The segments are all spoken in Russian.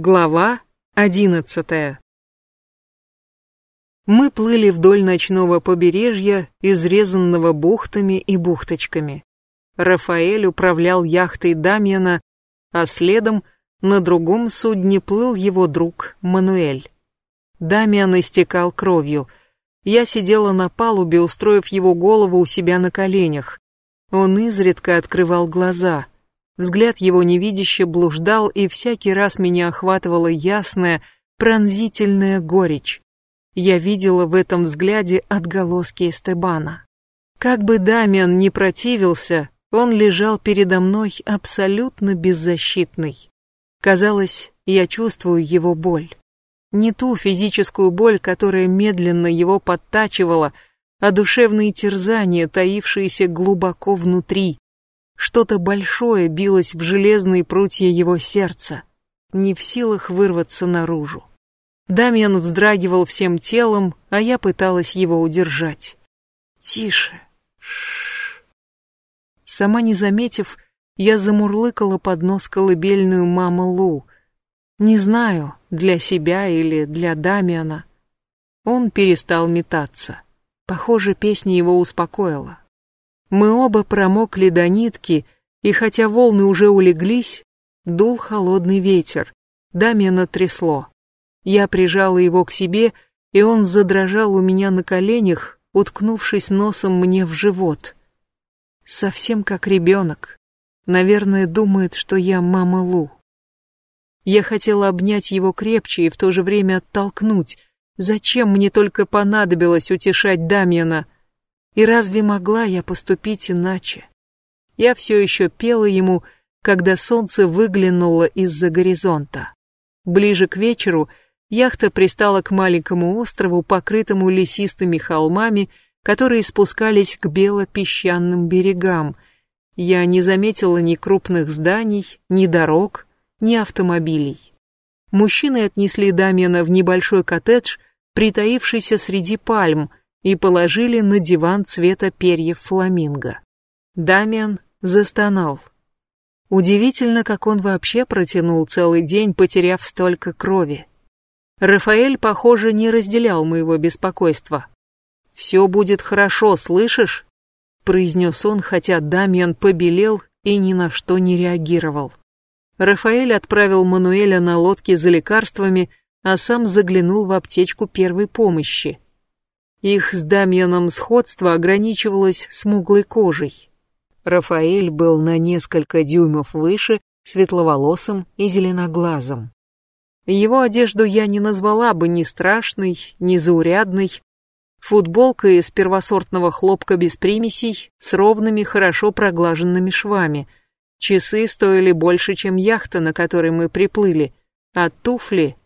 Глава одиннадцатая Мы плыли вдоль ночного побережья, изрезанного бухтами и бухточками. Рафаэль управлял яхтой Дамьяна, а следом на другом судне плыл его друг Мануэль. Дамиан истекал кровью. Я сидела на палубе, устроив его голову у себя на коленях. Он изредка открывал глаза — Взгляд его невидяще блуждал, и всякий раз меня охватывала ясная, пронзительная горечь. Я видела в этом взгляде отголоски Эстебана. Как бы Дамиан ни противился, он лежал передо мной абсолютно беззащитный. Казалось, я чувствую его боль. Не ту физическую боль, которая медленно его подтачивала, а душевные терзания, таившиеся глубоко внутри, что-то большое билось в железные прутья его сердца, не в силах вырваться наружу. Дамьян вздрагивал всем телом, а я пыталась его удержать. «Тише! Ш Сама не заметив, я замурлыкала под нос колыбельную «Мама Лу». Не знаю, для себя или для Дамиана. Он перестал метаться. Похоже, песня его успокоила. Мы оба промокли до нитки, и хотя волны уже улеглись, дул холодный ветер. Дамиана трясло. Я прижала его к себе, и он задрожал у меня на коленях, уткнувшись носом мне в живот. Совсем как ребенок. Наверное, думает, что я мама Лу. Я хотела обнять его крепче и в то же время оттолкнуть. Зачем мне только понадобилось утешать Дамьяна? И разве могла я поступить иначе? Я все еще пела ему, когда солнце выглянуло из-за горизонта. Ближе к вечеру яхта пристала к маленькому острову, покрытому лесистыми холмами, которые спускались к бело-песчаным берегам. Я не заметила ни крупных зданий, ни дорог, ни автомобилей. Мужчины отнесли Дамиана в небольшой коттедж, притаившийся среди пальм, и положили на диван цвета перьев фламинго. Дамиан застонал. Удивительно, как он вообще протянул целый день, потеряв столько крови. Рафаэль, похоже, не разделял моего беспокойства. «Все будет хорошо, слышишь?» произнес он, хотя Дамиан побелел и ни на что не реагировал. Рафаэль отправил Мануэля на лодке за лекарствами, а сам заглянул в аптечку первой помощи. Их с Дамьяном сходство ограничивалось смуглой кожей. Рафаэль был на несколько дюймов выше, светловолосым и зеленоглазым. Его одежду я не назвала бы ни страшной, ни заурядной. Футболка из первосортного хлопка без примесей, с ровными, хорошо проглаженными швами. Часы стоили больше, чем яхта, на которой мы приплыли, а туфли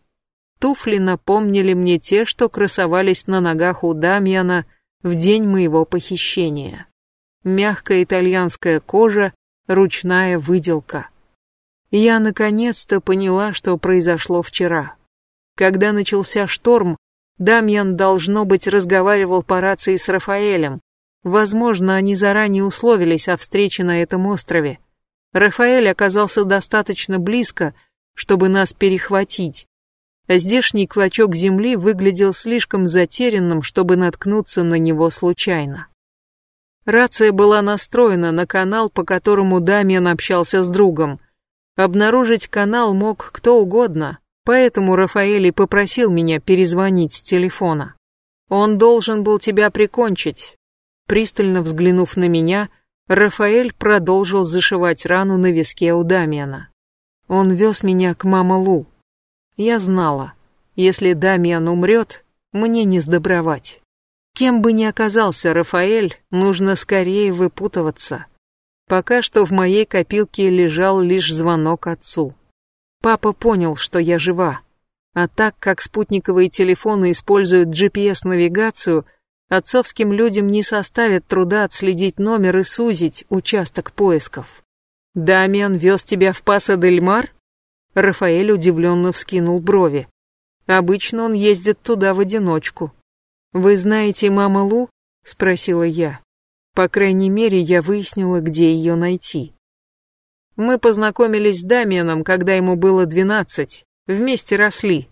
Туфли напомнили мне те, что красовались на ногах у Дамьяна в день моего похищения. Мягкая итальянская кожа, ручная выделка. Я наконец-то поняла, что произошло вчера. Когда начался шторм, Дамьян, должно быть, разговаривал по рации с Рафаэлем. Возможно, они заранее условились о встрече на этом острове. Рафаэль оказался достаточно близко, чтобы нас перехватить, здешний клочок земли выглядел слишком затерянным, чтобы наткнуться на него случайно. Рация была настроена на канал, по которому Дамиан общался с другом. Обнаружить канал мог кто угодно, поэтому Рафаэль попросил меня перезвонить с телефона. Он должен был тебя прикончить. Пристально взглянув на меня, Рафаэль продолжил зашивать рану на виске у Дамиана. Он вез меня к мама Лу. Я знала, если Дамиан умрет, мне не сдобровать. Кем бы ни оказался Рафаэль, нужно скорее выпутываться. Пока что в моей копилке лежал лишь звонок отцу. Папа понял, что я жива. А так как спутниковые телефоны используют GPS-навигацию, отцовским людям не составит труда отследить номер и сузить участок поисков. «Дамиан вез тебя в Паса-дель-Мар?» Рафаэль удивленно вскинул брови. Обычно он ездит туда в одиночку. Вы знаете мама Лу? спросила я. По крайней мере, я выяснила, где ее найти. Мы познакомились с Дамианом, когда ему было двенадцать. Вместе росли.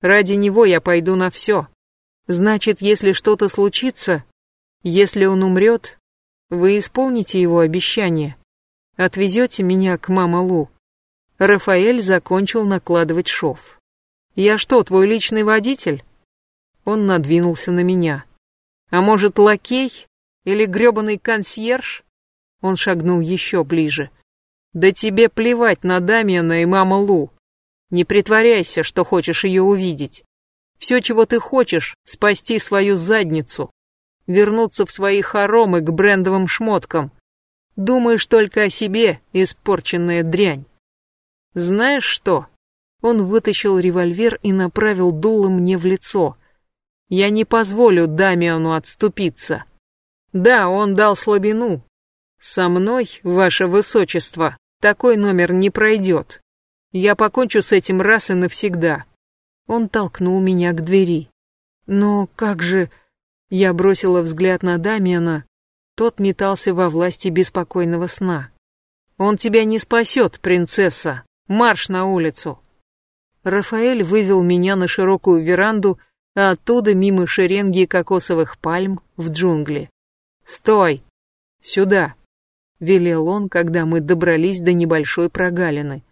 Ради него я пойду на все. Значит, если что-то случится, если он умрет, вы исполните его обещание. Отвезете меня к мама Лу. Рафаэль закончил накладывать шов. Я что, твой личный водитель? Он надвинулся на меня. А может, лакей? Или грёбаный консьерж? Он шагнул еще ближе. Да тебе плевать на Дамиана и маму Лу. Не притворяйся, что хочешь ее увидеть. Все, чего ты хочешь, спасти свою задницу. Вернуться в свои хоромы к брендовым шмоткам. Думаешь только о себе, испорченная дрянь. Знаешь что? Он вытащил револьвер и направил дуло мне в лицо. Я не позволю Дамиану отступиться. Да, он дал слабину. Со мной, ваше высочество, такой номер не пройдет. Я покончу с этим раз и навсегда. Он толкнул меня к двери. Но как же... Я бросила взгляд на Дамиана. Тот метался во власти беспокойного сна. Он тебя не спасет, принцесса. Марш на улицу. Рафаэль вывел меня на широкую веранду, а оттуда мимо шеренги кокосовых пальм в джунгли. «Стой! Сюда!» — велел он, когда мы добрались до небольшой прогалины.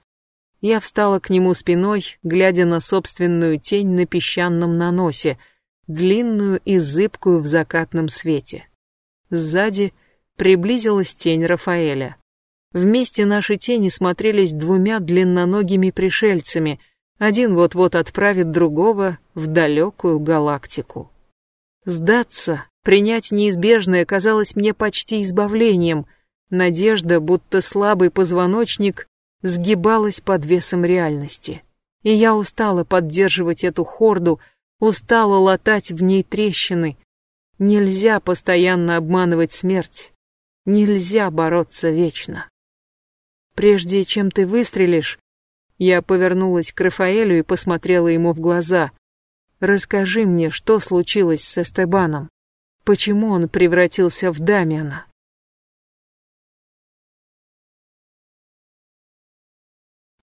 Я встала к нему спиной, глядя на собственную тень на песчаном наносе, длинную и зыбкую в закатном свете. Сзади приблизилась тень Рафаэля. Вместе наши тени смотрелись двумя длинноногими пришельцами, один вот-вот отправит другого в далекую галактику. Сдаться, принять неизбежное казалось мне почти избавлением, надежда, будто слабый позвоночник, сгибалась под весом реальности. И я устала поддерживать эту хорду, устала латать в ней трещины. Нельзя постоянно обманывать смерть. Нельзя бороться вечно. Прежде чем ты выстрелишь, я повернулась к Рафаэлю и посмотрела ему в глаза. Расскажи мне, что случилось с Эстебаном? Почему он превратился в Дамиана?